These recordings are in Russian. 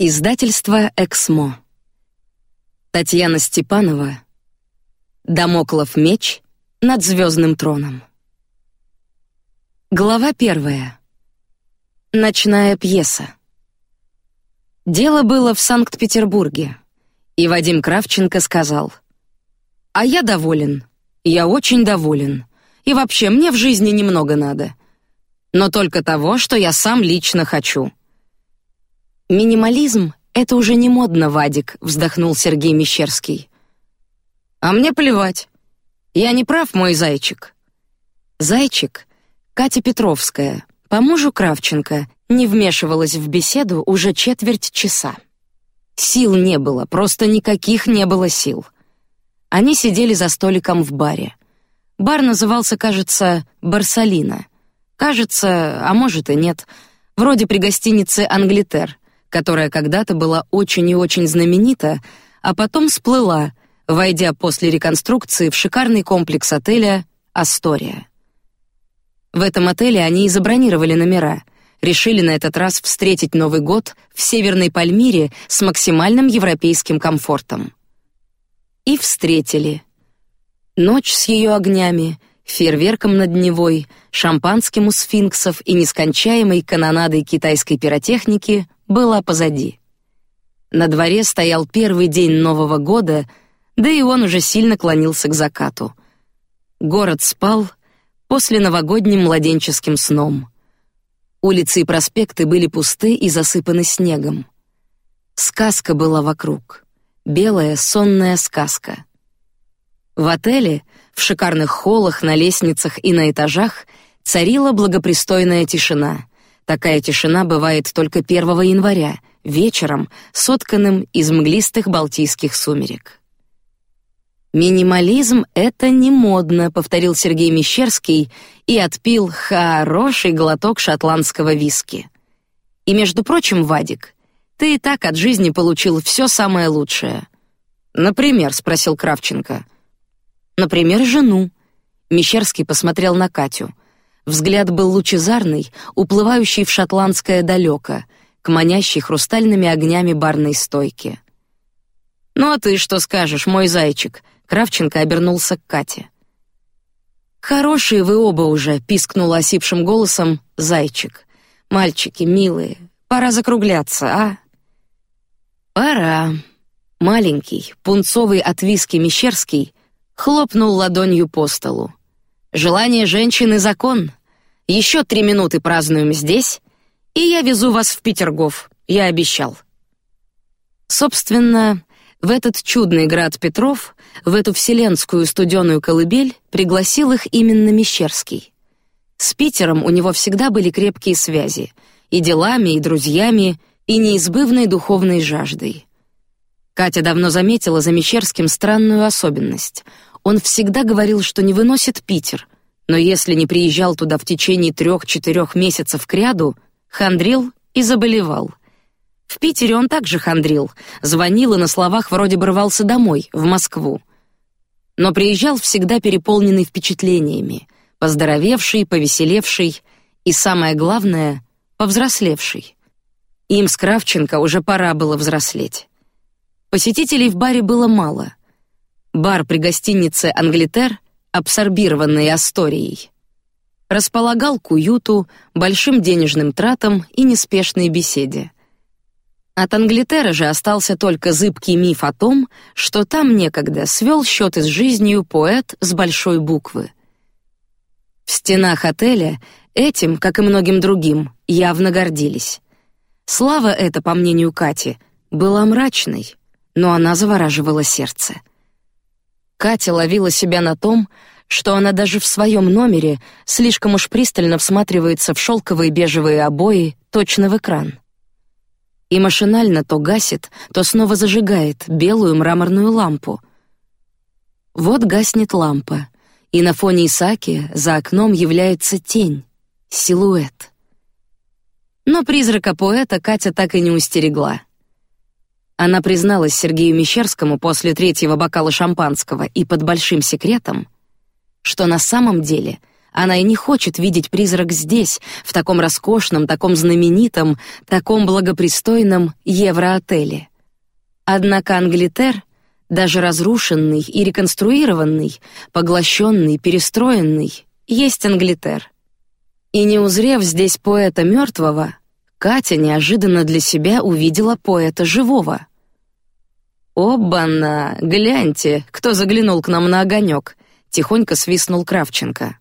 Издательство Эксмо. Татьяна Степанова. Дамоклов меч над звездным троном. Глава первая. Ночная пьеса. Дело было в Санкт-Петербурге, и Вадим Кравченко сказал: "А я доволен. Я очень доволен. И вообще мне в жизни немного надо, но только того, что я сам лично хочу." Минимализм — это уже не модно, Вадик, вздохнул Сергей Мещерский. А мне плевать. Я не прав, мой зайчик. Зайчик, Катя Петровская, по мужу Кравченко, не вмешивалась в беседу уже четверть часа. Сил не было, просто никаких не было сил. Они сидели за столиком в баре. Бар назывался, кажется, Барсалина. Кажется, а может и нет, вроде при гостинице Англитер которая когда-то была очень и очень знаменита, а потом сплыла, войдя после реконструкции в шикарный комплекс отеля Астория. В этом отеле они и забронировали номера, решили на этот раз встретить Новый год в Северной Пальмире с максимальным европейским комфортом. И встретили. Ночь с ее огнями, фейерверком над Невой, шампанским у сфинксов и нескончаемой канонадой китайской пиротехники была позади. На дворе стоял первый день Нового года, да и он уже сильно клонился к закату. Город спал после новогодним младенческим сном. Улицы и проспекты были пусты и засыпаны снегом. Сказка была вокруг, белая сонная сказка. В отеле, в шикарных холлах, на лестницах и на этажах царила благопристойная тишина. Такая тишина бывает только 1 января, вечером, сотканным из мглистых балтийских сумерек. Минимализм это не модно, повторил Сергей Мещерский и отпил хороший глоток шотландского виски. И между прочим, Вадик, ты и так от жизни получил все самое лучшее. Например, спросил Кравченко. Например, жену. Мещерский посмотрел на Катю. Взгляд был лучезарный, уплывающий в шотландское далеко, к манящей хрустальными огнями барной стойки. Ну а ты что скажешь, мой зайчик? Кравченко обернулся к Кате. Хорошие вы оба уже, пискнул осипшим голосом зайчик. Мальчики милые, пора закругляться, а? Пора. Маленький, пунцовый от виски Мещерский хлопнул ладонью по столу. Желание женщины закон. Еще три минуты празднуем здесь, и я везу вас в Петергоф. Я обещал. Собственно, в этот чудный град Петров, в эту вселенскую студеную колыбель пригласил их именно Мещерский. С Питером у него всегда были крепкие связи, и делами, и друзьями, и неизбывной духовной жаждой. Катя давно заметила за Мещерским странную особенность. Он всегда говорил, что не выносит Питер, но если не приезжал туда в течение трех-четырех месяцев кряду, хандрил и заболевал. В Питере он также хандрил, звонил и на словах вроде бы рвался домой, в Москву. Но приезжал всегда переполненный впечатлениями, поздоровевший, повеселевший и, самое главное, повзрослевший. Им с Кравченко уже пора было взрослеть. Посетителей в баре было мало. Бар при гостинице «Англитер» абсорбированной Асторией, располагал к уюту, большим денежным тратам и неспешной беседе. От Англитера же остался только зыбкий миф о том, что там некогда свел счеты с жизнью поэт с большой буквы. В стенах отеля этим, как и многим другим, явно гордились. Слава эта, по мнению Кати, была мрачной, но она завораживала сердце. Катя ловила себя на том, что она даже в своем номере слишком уж пристально всматривается в шелковые бежевые обои, точно в экран. И машинально то гасит, то снова зажигает белую мраморную лампу. Вот гаснет лампа, и на фоне Исаки за окном является тень, силуэт. Но призрака поэта Катя так и не устерегла. Она призналась Сергею Мещерскому после третьего бокала шампанского и под большим секретом, что на самом деле Она и не хочет видеть призрак здесь, в таком роскошном, таком знаменитом, таком благопристойном евроотеле. Однако Англитер, даже разрушенный и реконструированный, поглощенный, перестроенный, есть Англитер. И не узрев здесь поэта мертвого, Катя неожиданно для себя увидела поэта живого. «Обана! Гляньте, кто заглянул к нам на огонек!» — тихонько свистнул Кравченко.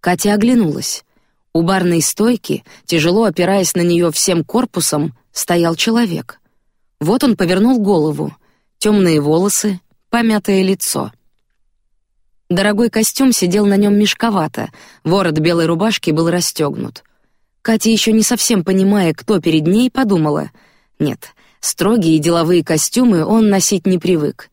Катя оглянулась. У барной стойки, тяжело опираясь на нее всем корпусом, стоял человек. Вот он повернул голову, темные волосы, помятое лицо. Дорогой костюм сидел на нем мешковато, ворот белой рубашки был расстегнут. Катя еще не совсем понимая, кто перед ней, подумала: нет, Строгие деловые костюмы он носить не привык.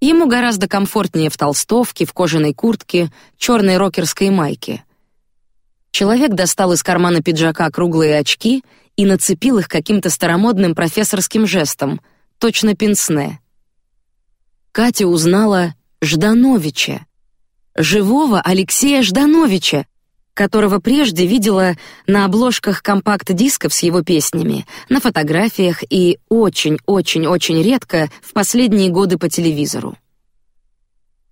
Ему гораздо комфортнее в толстовке, в кожаной куртке, черной рокерской майке. Человек достал из кармана пиджака круглые очки и нацепил их каким-то старомодным профессорским жестом, точно пенсне. Катя узнала Ждановича, живого Алексея Ждановича, которого прежде видела на обложках компакт-дисков с его песнями, на фотографиях и очень-очень-очень редко в последние годы по телевизору.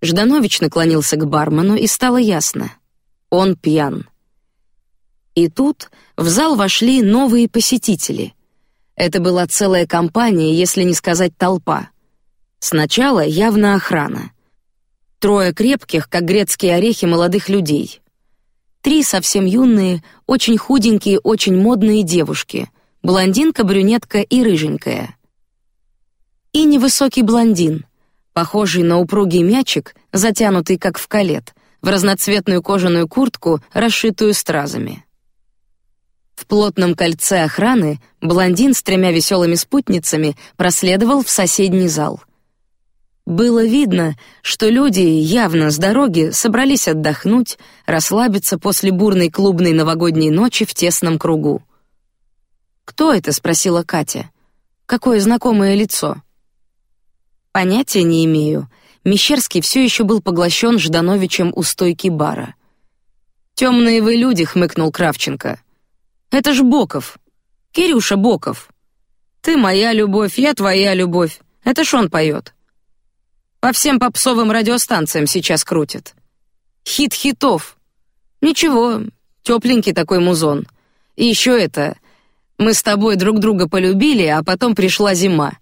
Жданович наклонился к бармену, и стало ясно — он пьян. И тут в зал вошли новые посетители. Это была целая компания, если не сказать толпа. Сначала явно охрана. Трое крепких, как грецкие орехи, молодых людей — Три совсем юные, очень худенькие, очень модные девушки: блондинка, брюнетка и рыженькая. И невысокий блондин, похожий на упругий мячик, затянутый как в калет, в разноцветную кожаную куртку, расшитую стразами. В плотном кольце охраны блондин с тремя веселыми спутницами проследовал в соседний зал — было видно, что люди явно с дороги собрались отдохнуть, расслабиться после бурной клубной новогодней ночи в тесном кругу. Кто это? спросила Катя. Какое знакомое лицо? Понятия не имею. Мещерский все еще был поглощен Ждановичем у стойки бара. Темные вы люди, хмыкнул Кравченко. Это ж Боков, Кирюша Боков. Ты моя любовь, я твоя любовь. Это ж он поет. По всем попсовым радиостанциям сейчас крутит. Хит хитов. Ничего, тепленький такой музон. И еще это. Мы с тобой друг друга полюбили, а потом пришла зима.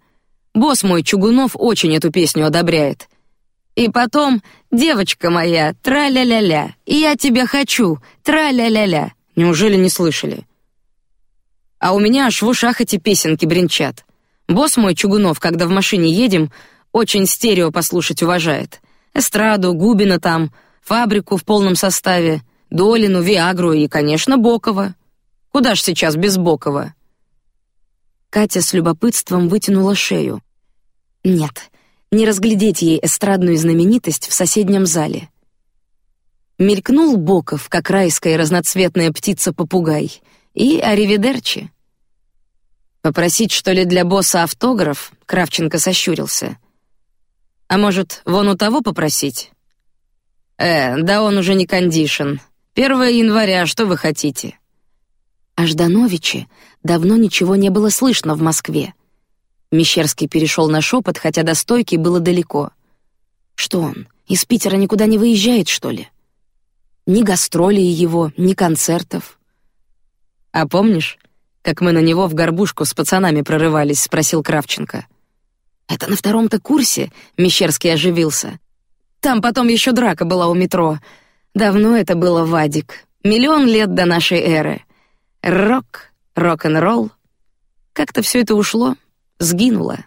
Босс мой Чугунов очень эту песню одобряет. И потом, девочка моя, тра-ля-ля-ля, я тебя хочу, тра-ля-ля-ля. Неужели не слышали? А у меня аж в ушах эти песенки бренчат. Босс мой Чугунов, когда в машине едем, очень стерео послушать уважает. Эстраду, Губина там, фабрику в полном составе, Долину, Виагру и, конечно, Бокова. Куда ж сейчас без Бокова? Катя с любопытством вытянула шею. Нет, не разглядеть ей эстрадную знаменитость в соседнем зале. Мелькнул Боков, как райская разноцветная птица-попугай, и аривидерчи. Попросить что ли для босса автограф? Кравченко сощурился. А может, вон у того попросить? Э, да он уже не кондишн. 1 января, что вы хотите? О Ждановиче давно ничего не было слышно в Москве. Мещерский перешел на шепот, хотя до стойки было далеко. Что он, из Питера никуда не выезжает, что ли? Ни гастролей его, ни концертов. А помнишь, как мы на него в горбушку с пацанами прорывались, спросил Кравченко. Это на втором-то курсе Мещерский оживился. Там потом еще драка была у метро. Давно это было, Вадик. Миллион лет до нашей эры. Рок, рок-н-ролл. Как-то все это ушло, сгинуло.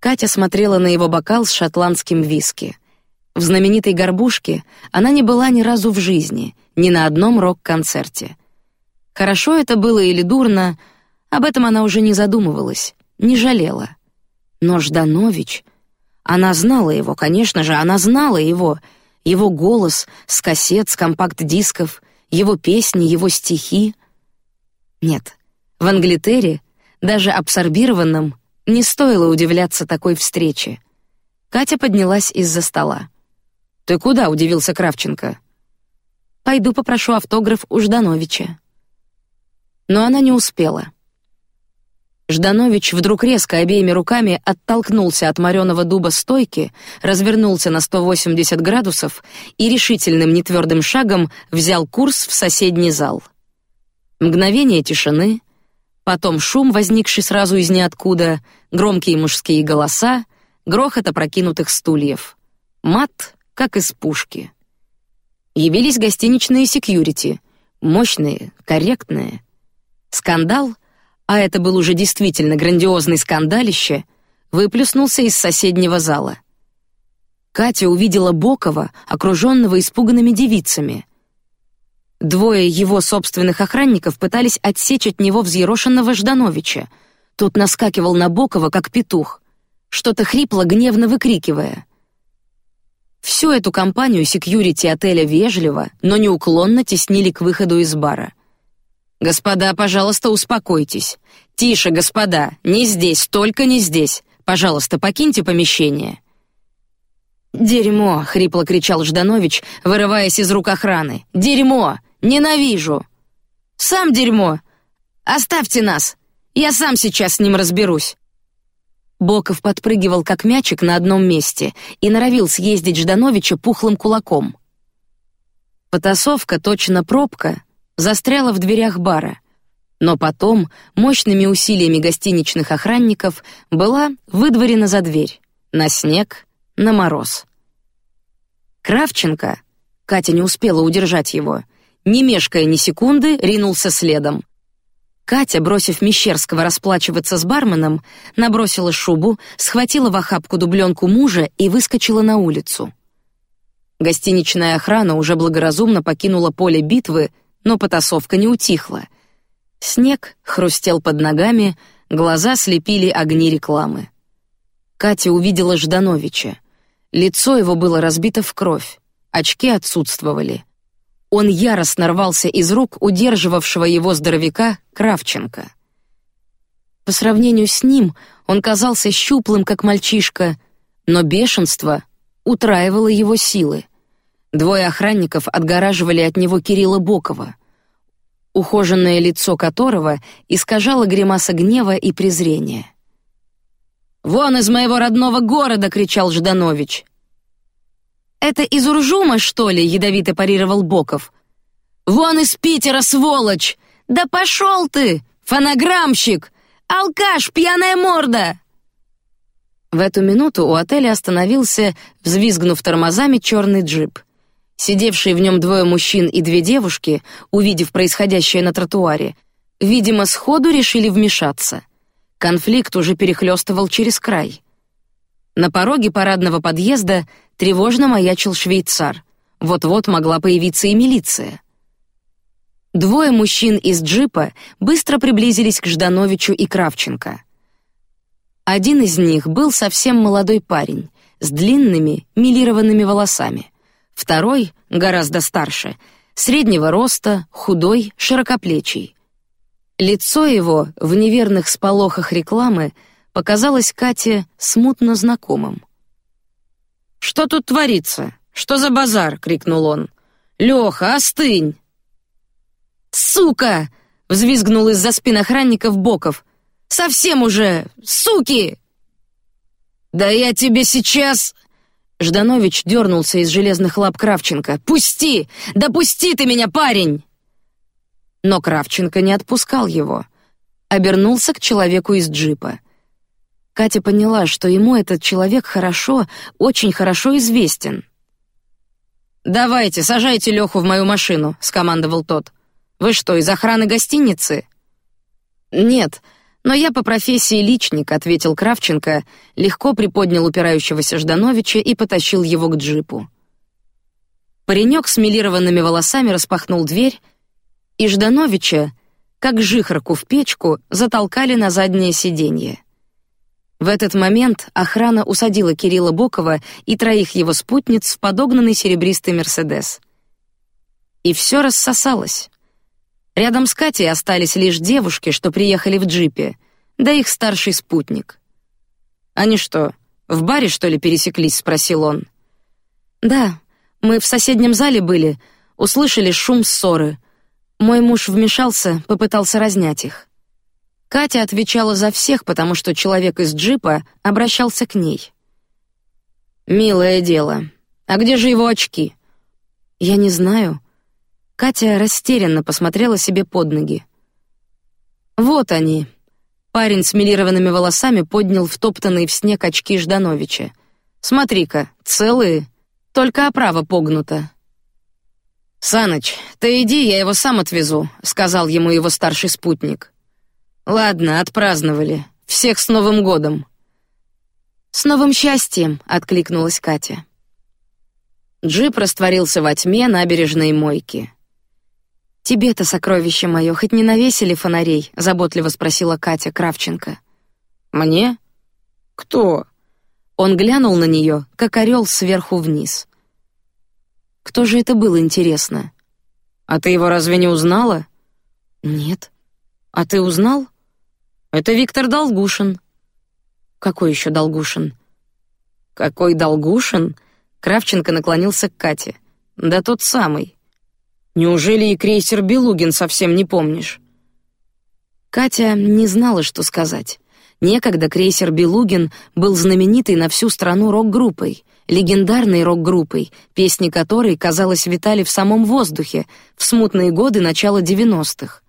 Катя смотрела на его бокал с шотландским виски. В знаменитой горбушке она не была ни разу в жизни, ни на одном рок-концерте. Хорошо это было или дурно, об этом она уже не задумывалась, не жалела. Но Жданович... Она знала его, конечно же, она знала его. Его голос с кассет, с компакт-дисков, его песни, его стихи. Нет, в Англитере, даже абсорбированном, не стоило удивляться такой встрече. Катя поднялась из-за стола. «Ты куда?» — удивился Кравченко. Пойду попрошу автограф у Ждановича. Но она не успела. Жданович вдруг резко обеими руками оттолкнулся от мореного дуба стойки, развернулся на 180 градусов и решительным нетвердым шагом взял курс в соседний зал. Мгновение тишины, потом шум, возникший сразу из ниоткуда, громкие мужские голоса, грохот опрокинутых стульев. Мат, как из пушки. Явились гостиничные секьюрити, мощные, корректные. Скандал — а это был уже действительно грандиозный скандалище, выплеснулся из соседнего зала. Катя увидела Бокова, окруженного испуганными девицами. Двое его собственных охранников пытались отсечь от него взъерошенного Ждановича. Тот наскакивал на Бокова, как петух, что-то хрипло, гневно выкрикивая. Всю эту компанию секьюрити отеля вежливо, но неуклонно теснили к выходу из бара. Господа, пожалуйста, успокойтесь. Тише, господа, не здесь, только не здесь. Пожалуйста, покиньте помещение. Дерьмо, хрипло кричал Жданович, вырываясь из рук охраны. Дерьмо, ненавижу. Сам дерьмо. Оставьте нас. Я сам сейчас с ним разберусь. Боков подпрыгивал как мячик на одном месте и норовил съездить Ждановича пухлым кулаком. Потасовка точно пробка застряла в дверях бара, но потом мощными усилиями гостиничных охранников была выдворена за дверь на снег, на мороз. Кравченко, Катя не успела удержать его, не мешкая ни секунды, ринулся следом. Катя, бросив Мещерского расплачиваться с барменом, набросила шубу, схватила в охапку дубленку мужа и выскочила на улицу. Гостиничная охрана уже благоразумно покинула поле битвы, но потасовка не утихла. Снег хрустел под ногами, глаза слепили огни рекламы. Катя увидела Ждановича. Лицо его было разбито в кровь, очки отсутствовали. Он яростно рвался из рук удерживавшего его здоровяка Кравченко. По сравнению с ним он казался щуплым, как мальчишка, но бешенство утраивало его силы. Двое охранников отгораживали от него Кирилла Бокова, ухоженное лицо которого искажало гримаса гнева и презрения. «Вон из моего родного города!» — кричал Жданович. «Это из Уржума, что ли?» — ядовито парировал Боков. «Вон из Питера, сволочь! Да пошел ты, фонограммщик! Алкаш, пьяная морда!» В эту минуту у отеля остановился, взвизгнув тормозами, черный джип — Сидевшие в нем двое мужчин и две девушки, увидев происходящее на тротуаре, видимо, сходу решили вмешаться. Конфликт уже перехлестывал через край. На пороге парадного подъезда тревожно маячил швейцар. Вот-вот могла появиться и милиция. Двое мужчин из джипа быстро приблизились к Ждановичу и Кравченко. Один из них был совсем молодой парень с длинными милированными волосами. Второй, гораздо старше, среднего роста, худой, широкоплечий. Лицо его в неверных сполохах рекламы показалось Кате смутно знакомым. Что тут творится? Что за базар? крикнул он. Леха, остынь! Сука! взвизгнул из-за спин охранников Боков. Совсем уже, суки! Да я тебе сейчас Жданович дернулся из железных лап Кравченко. «Пусти! Да пусти ты меня, парень!» Но Кравченко не отпускал его. Обернулся к человеку из джипа. Катя поняла, что ему этот человек хорошо, очень хорошо известен. «Давайте, сажайте Леху в мою машину», — скомандовал тот. «Вы что, из охраны гостиницы?» «Нет, но я по профессии личник, ответил Кравченко, легко приподнял упирающегося Ждановича и потащил его к джипу. Паренек с милированными волосами распахнул дверь, и Ждановича, как жихарку в печку, затолкали на заднее сиденье. В этот момент охрана усадила Кирилла Бокова и троих его спутниц в подогнанный серебристый Мерседес. И все рассосалось. Рядом с Катей остались лишь девушки, что приехали в джипе, да их старший спутник. Они что, в баре что ли пересеклись? – спросил он. Да, мы в соседнем зале были. услышали шум ссоры. Мой муж вмешался, попытался разнять их. Катя отвечала за всех, потому что человек из джипа обращался к ней. Милое дело. А где же его очки? Я не знаю. Катя растерянно посмотрела себе под ноги. Вот они. Парень с милированными волосами поднял втоптанные в снег очки Ждановича. Смотри-ка, целые, только оправа погнута. Саныч, ты иди, я его сам отвезу, сказал ему его старший спутник. Ладно, отпраздновали. Всех с Новым годом. С новым счастьем, откликнулась Катя. Джип растворился во тьме набережной мойки. Тебе-то сокровище мое хоть не навесили фонарей? заботливо спросила Катя Кравченко. Мне? Кто? Он глянул на нее, как орел сверху вниз. Кто же это был, интересно? А ты его разве не узнала? Нет. А ты узнал? Это Виктор Долгушин. Какой еще Долгушин? Какой Долгушин? Кравченко наклонился к Кате. Да тот самый. Неужели и крейсер Белугин совсем не помнишь? Катя не знала, что сказать. Некогда крейсер Белугин был знаменитой на всю страну рок-группой, легендарной рок-группой, песни которой, казалось, витали в самом воздухе в смутные годы начала девяностых.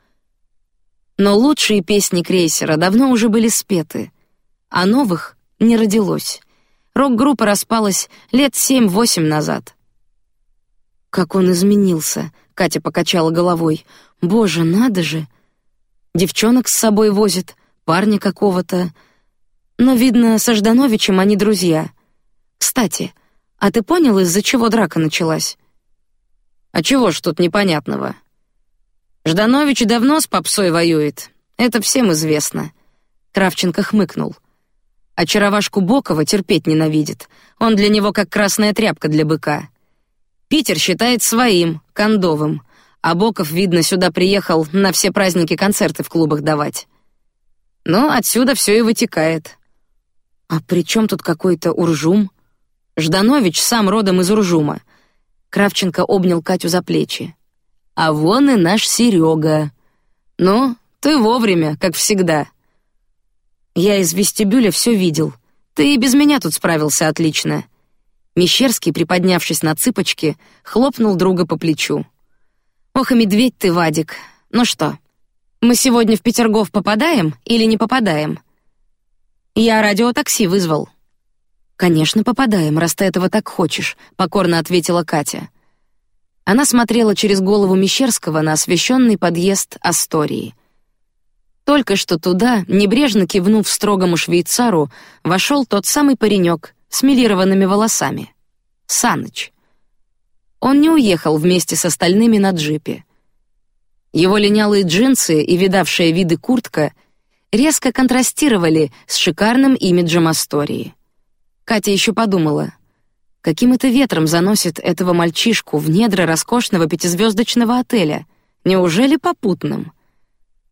Но лучшие песни крейсера давно уже были спеты, а новых не родилось. Рок-группа распалась лет семь-восемь назад. Как он изменился, Катя покачала головой. Боже, надо же! Девчонок с собой возит, парня какого-то. Но видно, со Ждановичем они друзья. Кстати, а ты понял, из-за чего драка началась? А чего ж тут непонятного? Жданович давно с попсой воюет. Это всем известно. Кравченко хмыкнул. Очаровашку Бокова терпеть ненавидит. Он для него как красная тряпка для быка. Питер считает своим, кондовым, а Боков, видно, сюда приехал на все праздники концерты в клубах давать. Но отсюда все и вытекает. А при чем тут какой-то Уржум? Жданович сам родом из Уржума. Кравченко обнял Катю за плечи. А вон и наш Серега. Ну, ты вовремя, как всегда. Я из вестибюля все видел. Ты и без меня тут справился отлично. Мещерский, приподнявшись на цыпочки, хлопнул друга по плечу. Ох и медведь ты, Вадик. Ну что, мы сегодня в Петергоф попадаем или не попадаем? Я радиотакси вызвал. Конечно, попадаем, раз ты этого так хочешь, покорно ответила Катя. Она смотрела через голову Мещерского на освещенный подъезд Астории. Только что туда, небрежно кивнув строгому швейцару, вошел тот самый паренек с милированными волосами, Саныч. Он не уехал вместе с остальными на джипе. Его линялые джинсы и видавшая виды куртка резко контрастировали с шикарным имиджем Астории. Катя еще подумала, каким это ветром заносит этого мальчишку в недра роскошного пятизвездочного отеля. Неужели попутным?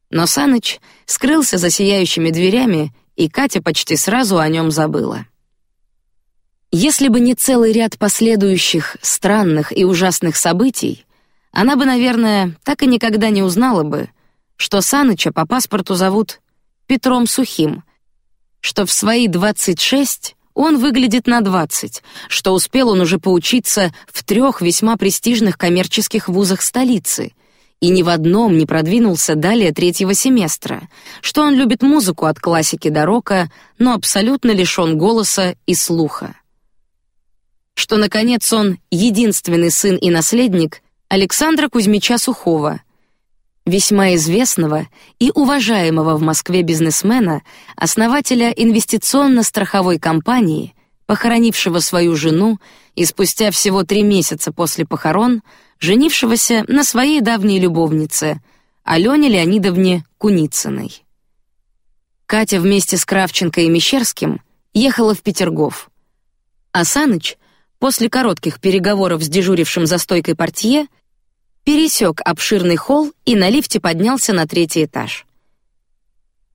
Но Саныч скрылся за сияющими дверями, и Катя почти сразу о нем забыла. Если бы не целый ряд последующих странных и ужасных событий, она бы, наверное, так и никогда не узнала бы, что Саныча по паспорту зовут Петром Сухим, что в свои двадцать шесть он выглядит на двадцать, что успел он уже поучиться в трех весьма престижных коммерческих вузах столицы и ни в одном не продвинулся далее третьего семестра, что он любит музыку от классики до рока, но абсолютно лишен голоса и слуха. Что, наконец, он единственный сын и наследник Александра Кузьмича Сухого, весьма известного и уважаемого в Москве бизнесмена, основателя инвестиционно-страховой компании, похоронившего свою жену и спустя всего три месяца после похорон женившегося на своей давней любовнице Алене Леонидовне Куницыной. Катя вместе с Кравченко и Мещерским ехала в Петергоф. А Саныч после коротких переговоров с дежурившим за стойкой портье пересек обширный холл и на лифте поднялся на третий этаж.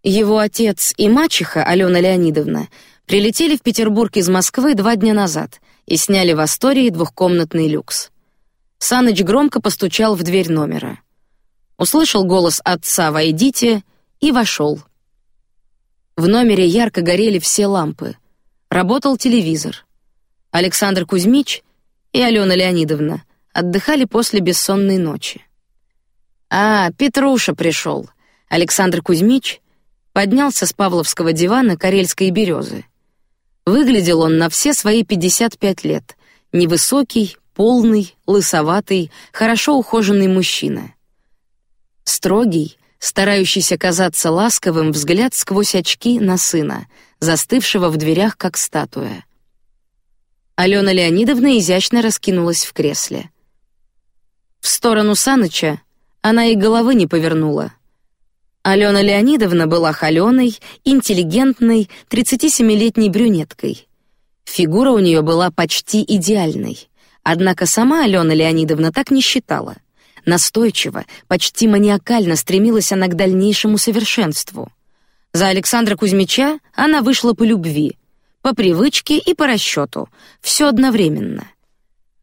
Его отец и мачеха Алена Леонидовна прилетели в Петербург из Москвы два дня назад и сняли в Астории двухкомнатный люкс. Саныч громко постучал в дверь номера. Услышал голос отца «Войдите» и вошел. В номере ярко горели все лампы. Работал телевизор. Александр Кузьмич и Алена Леонидовна отдыхали после бессонной ночи. А, Петруша пришел. Александр Кузьмич поднялся с Павловского дивана карельской березы. Выглядел он на все свои 55 лет. Невысокий, полный, лысоватый, хорошо ухоженный мужчина. Строгий, старающийся казаться ласковым, взгляд сквозь очки на сына, застывшего в дверях как статуя. Алена Леонидовна изящно раскинулась в кресле. В сторону Саныча она и головы не повернула. Алена Леонидовна была холеной, интеллигентной, 37-летней брюнеткой. Фигура у нее была почти идеальной. Однако сама Алена Леонидовна так не считала. Настойчиво, почти маниакально стремилась она к дальнейшему совершенству. За Александра Кузьмича она вышла по любви, по привычке и по расчету, все одновременно.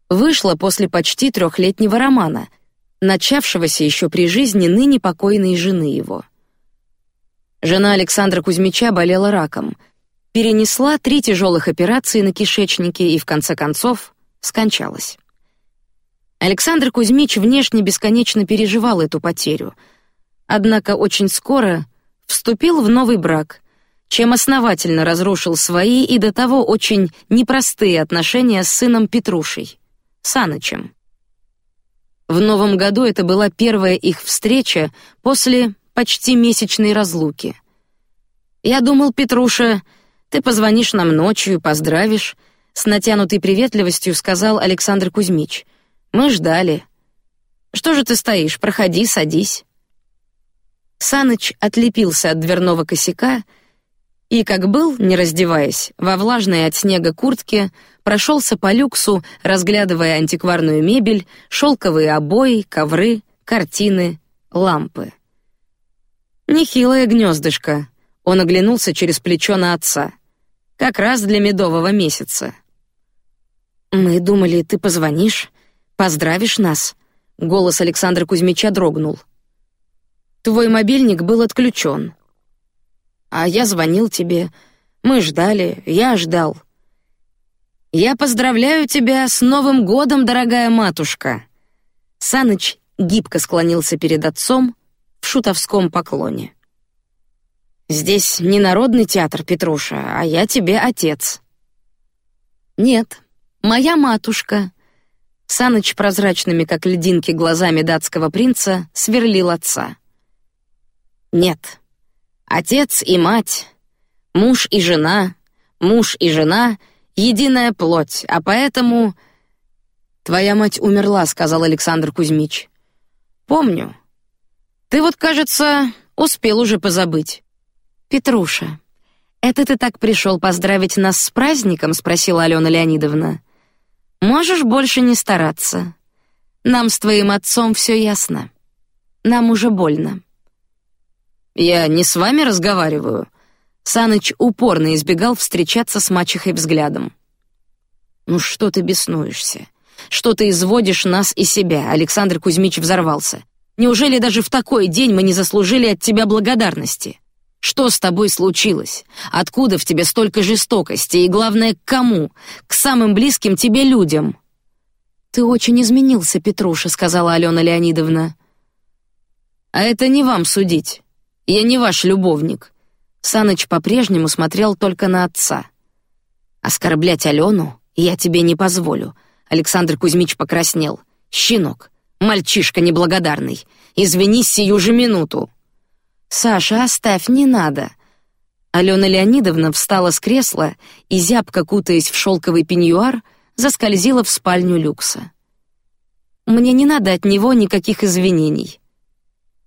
Вышла после почти трехлетнего романа, начавшегося еще при жизни ныне покойной жены его. Жена Александра Кузьмича болела раком, перенесла три тяжелых операции на кишечнике и в конце концов скончалась. Александр Кузьмич внешне бесконечно переживал эту потерю, однако очень скоро вступил в новый брак, чем основательно разрушил свои и до того очень непростые отношения с сыном Петрушей, Санычем. В новом году это была первая их встреча после почти месячной разлуки. Я думал, Петруша, ты позвонишь нам ночью, поздравишь, с натянутой приветливостью сказал Александр Кузьмич. Мы ждали. Что же ты стоишь? Проходи, садись. Саныч отлепился от дверного косяка и, как был, не раздеваясь, во влажной от снега куртке, прошелся по люксу, разглядывая антикварную мебель, шелковые обои, ковры, картины, лампы. Нехилое гнездышко. Он оглянулся через плечо на отца. Как раз для медового месяца. Мы думали, ты позвонишь, поздравишь нас. Голос Александра Кузьмича дрогнул. Твой мобильник был отключен. А я звонил тебе. Мы ждали, я ждал. Я поздравляю тебя с Новым годом, дорогая матушка. Саныч гибко склонился перед отцом, в шутовском поклоне. Здесь не народный театр, Петруша, а я тебе отец. Нет, моя матушка. Саныч прозрачными, как льдинки, глазами датского принца сверлил отца. Нет, отец и мать, муж и жена, муж и жена — единая плоть, а поэтому... Твоя мать умерла, сказал Александр Кузьмич. Помню, ты вот, кажется, успел уже позабыть. Петруша, это ты так пришел поздравить нас с праздником? спросила Алена Леонидовна. Можешь больше не стараться. Нам с твоим отцом все ясно. Нам уже больно. Я не с вами разговариваю. Саныч упорно избегал встречаться с мачехой взглядом. Ну что ты беснуешься? Что ты изводишь нас и себя? Александр Кузьмич взорвался. Неужели даже в такой день мы не заслужили от тебя благодарности? Что с тобой случилось? Откуда в тебе столько жестокости и главное, к кому? К самым близким тебе людям. Ты очень изменился, Петруша, сказала Алена Леонидовна. А это не вам судить. Я не ваш любовник. Саныч по-прежнему смотрел только на отца. Оскорблять Алену я тебе не позволю. Александр Кузьмич покраснел. Щенок, Мальчишка неблагодарный. Извини сию же минуту. Саша, оставь, не надо. Алена Леонидовна встала с кресла и зябко кутаясь в шелковый пеньюар, заскользила в спальню люкса. Мне не надо от него никаких извинений.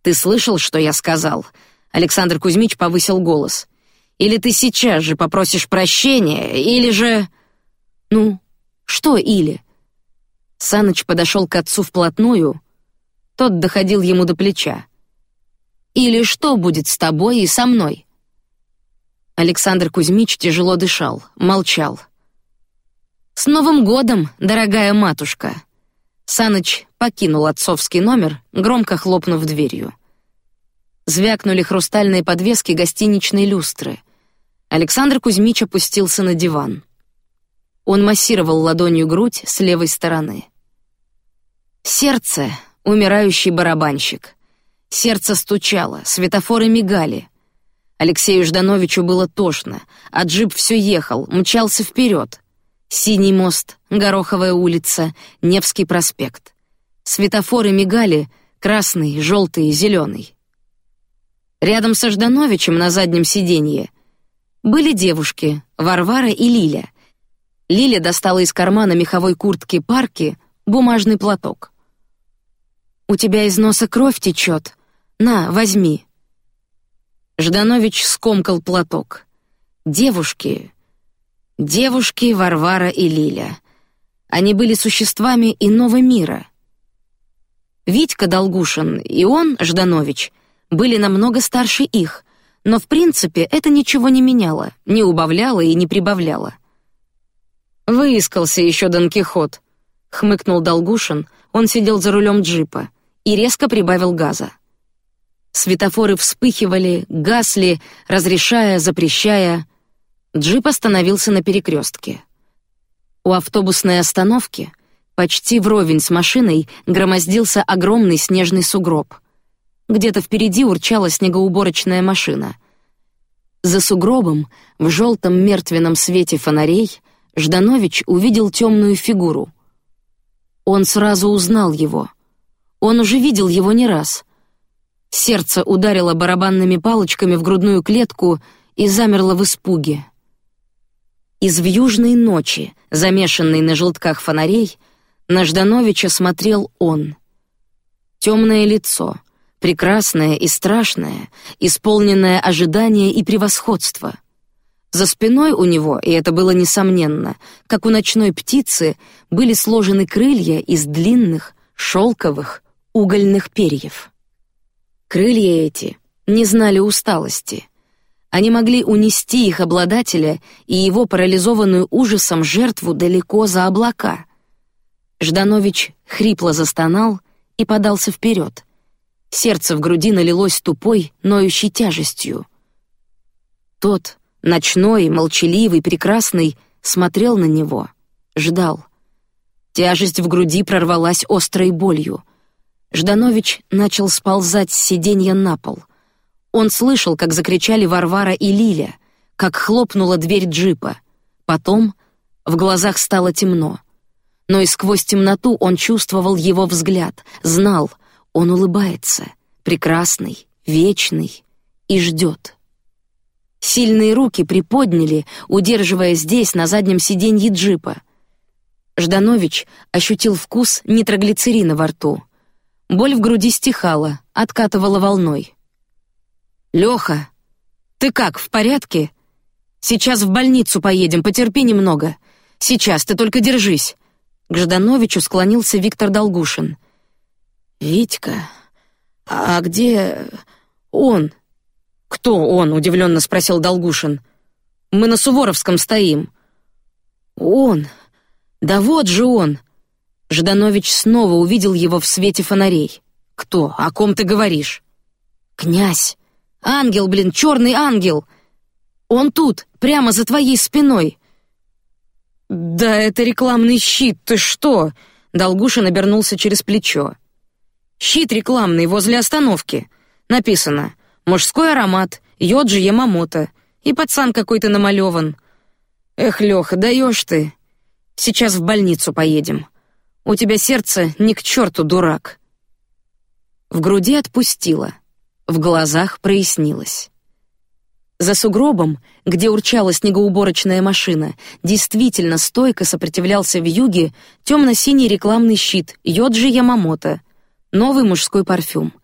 Ты слышал, что я сказал? Александр Кузьмич повысил голос. Или ты сейчас же попросишь прощения, или же... Ну, что или? Саныч подошел к отцу вплотную, тот доходил ему до плеча. Или что будет с тобой и со мной? Александр Кузьмич тяжело дышал, молчал. С Новым годом, дорогая матушка. Саныч покинул отцовский номер, громко хлопнув дверью. Звякнули хрустальные подвески гостиничной люстры. Александр Кузьмич опустился на диван. Он массировал ладонью грудь с левой стороны. Сердце — умирающий барабанщик. Сердце стучало, светофоры мигали. Алексею Ждановичу было тошно, а джип все ехал, мчался вперед. Синий мост, Гороховая улица, Невский проспект. Светофоры мигали, красный, желтый, зеленый. Рядом со Ждановичем на заднем сиденье были девушки, Варвара и Лиля. Лиля достала из кармана меховой куртки парки бумажный платок. «У тебя из носа кровь течет. На, возьми». Жданович скомкал платок. Девушки, девушки Варвара и Лиля. Они были существами иного мира. Витька Долгушин и он, Жданович, были намного старше их, но в принципе это ничего не меняло, не убавляло и не прибавляло. Выискался еще Дон Кихот, хмыкнул Долгушин. Он сидел за рулем джипа и резко прибавил газа. Светофоры вспыхивали, гасли, разрешая, запрещая. Джип остановился на перекрестке. У автобусной остановки, почти вровень с машиной, громоздился огромный снежный сугроб. Где-то впереди урчала снегоуборочная машина. За сугробом, в желтом мертвенном свете фонарей, Жданович увидел темную фигуру. Он сразу узнал его. Он уже видел его не раз — Сердце ударило барабанными палочками в грудную клетку и замерло в испуге. Из вьюжной ночи, замешанной на желтках фонарей, на Ждановича смотрел он. Темное лицо, прекрасное и страшное, исполненное ожидания и превосходства. За спиной у него, и это было несомненно, как у ночной птицы, были сложены крылья из длинных шелковых угольных перьев. Крылья эти не знали усталости. Они могли унести их обладателя и его парализованную ужасом жертву далеко за облака. Жданович хрипло застонал и подался вперед. Сердце в груди налилось тупой, ноющей тяжестью. Тот, ночной, молчаливый, прекрасный, смотрел на него, ждал. Тяжесть в груди прорвалась острой болью — Жданович начал сползать с сиденья на пол. Он слышал, как закричали Варвара и Лиля, как хлопнула дверь джипа. Потом в глазах стало темно. Но и сквозь темноту он чувствовал его взгляд, знал, он улыбается, прекрасный, вечный и ждет. Сильные руки приподняли, удерживая здесь на заднем сиденье джипа. Жданович ощутил вкус нитроглицерина во рту — Боль в груди стихала, откатывала волной. Леха, ты как, в порядке? Сейчас в больницу поедем, потерпи немного. Сейчас, ты только держись. К Ждановичу склонился Виктор Долгушин. Витька, а где он? Кто он? удивленно спросил Долгушин. Мы на Суворовском стоим. Он, да вот же он. Жданович снова увидел его в свете фонарей. Кто? О ком ты говоришь? Князь, ангел, блин, черный ангел. Он тут, прямо за твоей спиной. Да это рекламный щит. Ты что? Долгушин обернулся через плечо. Щит рекламный возле остановки. Написано: мужской аромат, Йоджи Ямамото. И пацан какой-то намалеван. Эх, Леха, даешь ты. Сейчас в больницу поедем. У тебя сердце не к черту, дурак. В груди отпустило, в глазах прояснилось. За сугробом, где урчала снегоуборочная машина, действительно стойко сопротивлялся в юге темно-синий рекламный щит Йоджи Ямамото, новый мужской парфюм.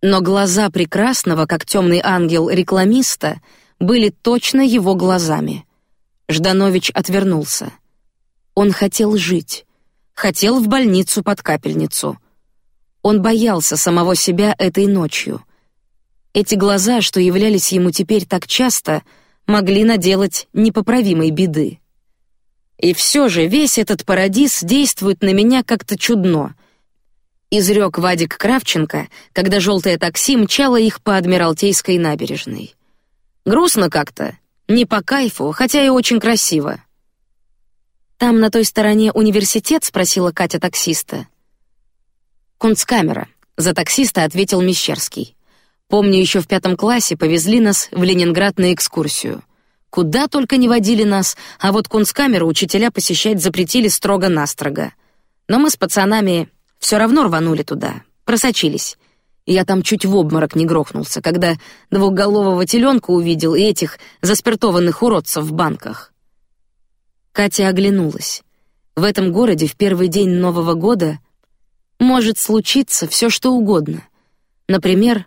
Но глаза прекрасного, как темный ангел рекламиста, были точно его глазами. Жданович отвернулся. Он хотел жить, хотел в больницу под капельницу. Он боялся самого себя этой ночью. Эти глаза, что являлись ему теперь так часто, могли наделать непоправимой беды. И все же весь этот парадиз действует на меня как-то чудно. Изрек Вадик Кравченко, когда желтое такси мчало их по Адмиралтейской набережной. Грустно как-то, не по кайфу, хотя и очень красиво. Там на той стороне университет, спросила Катя таксиста. Кунсткамера. За таксиста ответил Мещерский. Помню, еще в пятом классе повезли нас в Ленинград на экскурсию. Куда только не водили нас, а вот кунсткамеру учителя посещать запретили строго-настрого. Но мы с пацанами все равно рванули туда, просочились. Я там чуть в обморок не грохнулся, когда двухголового теленка увидел и этих заспиртованных уродцев в банках. Катя оглянулась. В этом городе в первый день Нового года может случиться все, что угодно. Например,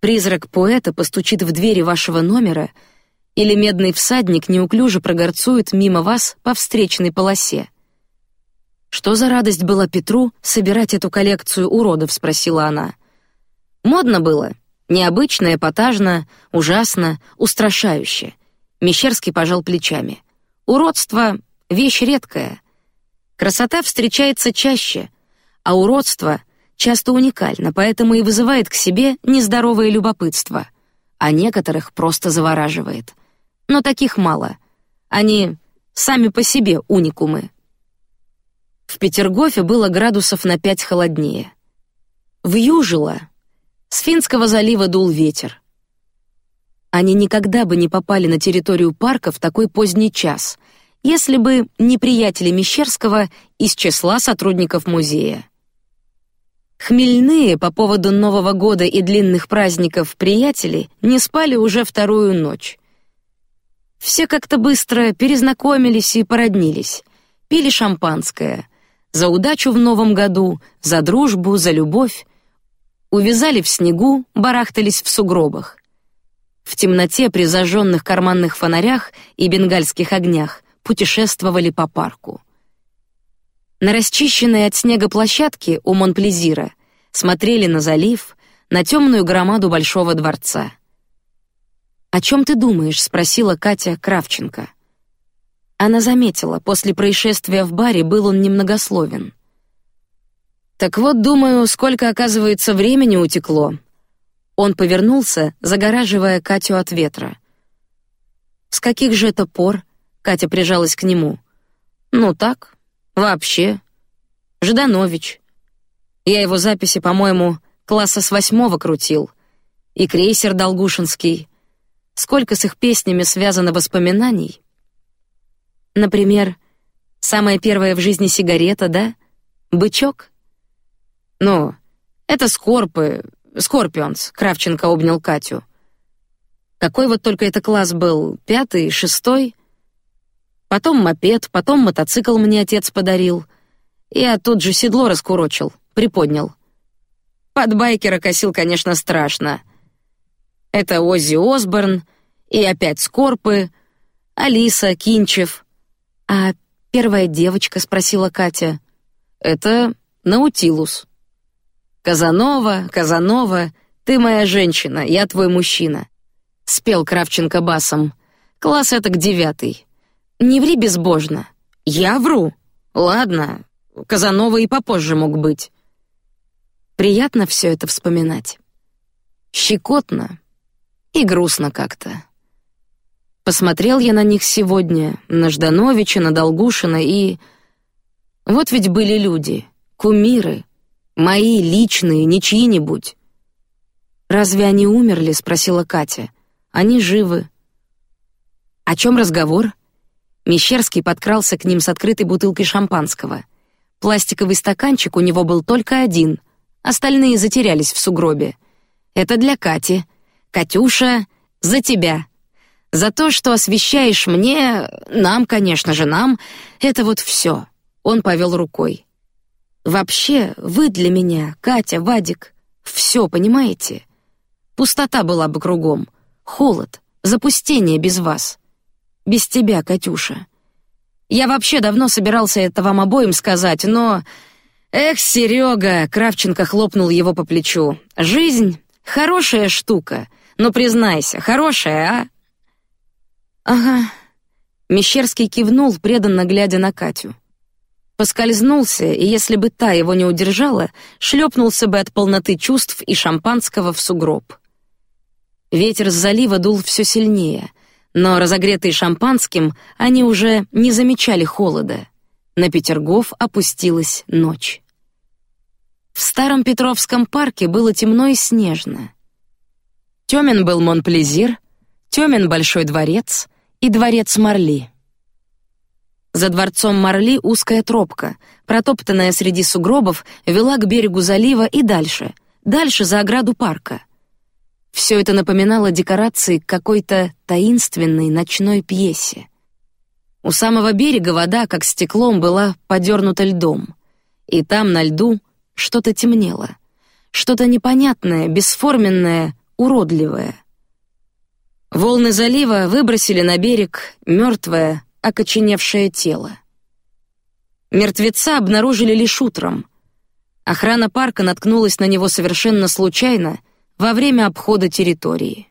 призрак поэта постучит в двери вашего номера — или медный всадник неуклюже прогорцует мимо вас по встречной полосе. Что за радость была Петру собирать эту коллекцию уродов, спросила она. Модно было, необычно, эпатажно, ужасно, устрашающе. Мещерский пожал плечами. Уродство вещь редкая. Красота встречается чаще, а уродство часто уникально, поэтому и вызывает к себе нездоровое любопытство, а некоторых просто завораживает но таких мало. Они сами по себе уникумы. В Петергофе было градусов на пять холоднее. В Южило с Финского залива дул ветер. Они никогда бы не попали на территорию парка в такой поздний час, если бы не приятели Мещерского из числа сотрудников музея. Хмельные по поводу Нового года и длинных праздников приятели не спали уже вторую ночь. Все как-то быстро перезнакомились и породнились, пили шампанское за удачу в новом году, за дружбу, за любовь, увязали в снегу, барахтались в сугробах. В темноте при зажженных карманных фонарях и бенгальских огнях путешествовали по парку. На расчищенной от снега площадке у Монплезира смотрели на залив, на темную громаду большого дворца. О чем ты думаешь? – спросила Катя Кравченко. Она заметила, после происшествия в баре был он немногословен. Так вот, думаю, сколько оказывается времени утекло. Он повернулся, загораживая Катю от ветра. С каких же это пор? Катя прижалась к нему. Ну так, вообще. Жданович. Я его записи, по-моему, класса с восьмого крутил. И крейсер Долгушинский сколько с их песнями связано воспоминаний. Например, самая первая в жизни сигарета, да? Бычок? Ну, это Скорпы, Скорпионс, Кравченко обнял Катю. Какой вот только это класс был, пятый, шестой? Потом мопед, потом мотоцикл мне отец подарил. Я тут же седло раскурочил, приподнял. Под байкера косил, конечно, страшно. Это Оззи Осборн и опять Скорпы, Алиса Кинчев. А первая девочка спросила Катя. Это Наутилус. Казанова, Казанова, ты моя женщина, я твой мужчина. Спел Кравченко басом. Класс это к девятый. Не ври безбожно. Я вру. Ладно, Казанова и попозже мог быть. Приятно все это вспоминать. Щекотно, и грустно как-то. Посмотрел я на них сегодня, на Ждановича, на Долгушина и... Вот ведь были люди, кумиры, мои личные, не чьи-нибудь. Разве они умерли? спросила Катя. Они живы. О чем разговор? Мещерский подкрался к ним с открытой бутылкой шампанского. Пластиковый стаканчик у него был только один, остальные затерялись в сугробе. Это для Кати. Катюша, за тебя. За то, что освещаешь мне, нам, конечно же, нам, это вот все. Он повел рукой. Вообще, вы для меня, Катя, Вадик, все, понимаете? Пустота была бы кругом, холод, запустение без вас, без тебя, Катюша. Я вообще давно собирался это вам обоим сказать, но, эх, Серега, Кравченко хлопнул его по плечу. Жизнь хорошая штука. Ну признайся, хорошая, а? Ага. Мещерский кивнул, преданно глядя на Катю. Поскользнулся, и если бы та его не удержала, шлепнулся бы от полноты чувств и шампанского в сугроб. Ветер с залива дул все сильнее, но разогретые шампанским, они уже не замечали холода. На Петергоф опустилась ночь. В старом Петровском парке было темно и снежно. Темен был Монплезир, темен Большой дворец и дворец Марли. За дворцом Марли узкая тропка, протоптанная среди сугробов, вела к берегу залива и дальше, дальше за ограду парка. Все это напоминало декорации к какой-то таинственной ночной пьесе. У самого берега вода, как стеклом, была подернута льдом, и там на льду что-то темнело, что-то непонятное, бесформенное, уродливое. Волны залива выбросили на берег мертвое, окоченевшее тело. Мертвеца обнаружили лишь утром. Охрана парка наткнулась на него совершенно случайно во время обхода территории.